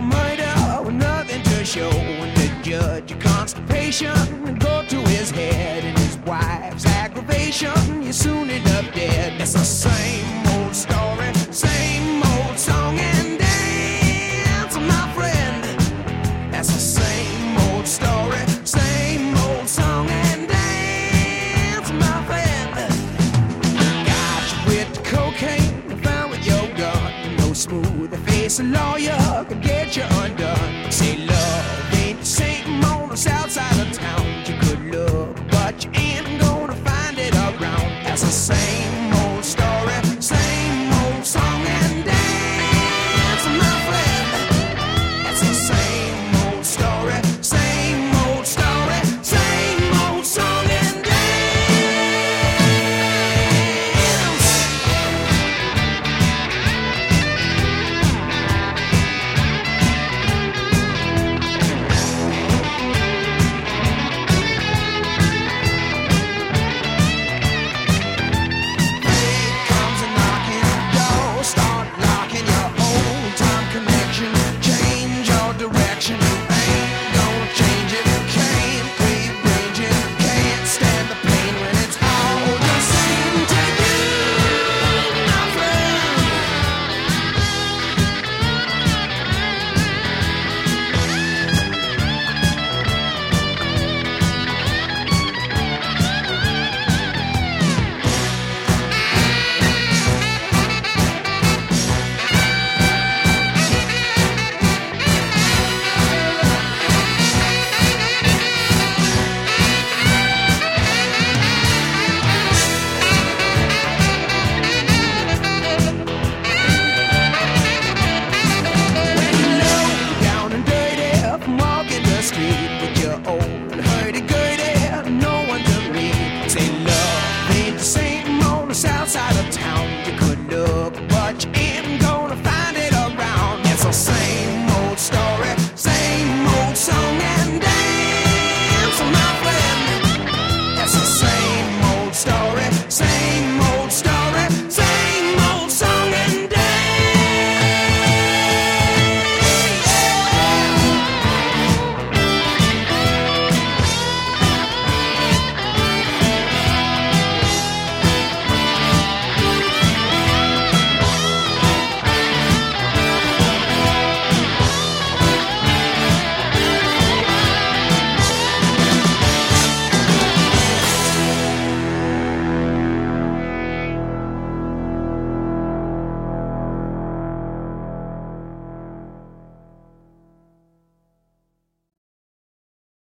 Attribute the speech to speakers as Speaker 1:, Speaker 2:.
Speaker 1: for murder with nothing to show. And the judge, your constipation, go to his head. And his wife's aggravation, you soon end up dead. It's the same old story, same old song and dance, my friend. That's the same old story, same old song and dance, my friend. Got you with cocaine, found with your gun. No smooth face lawyer the same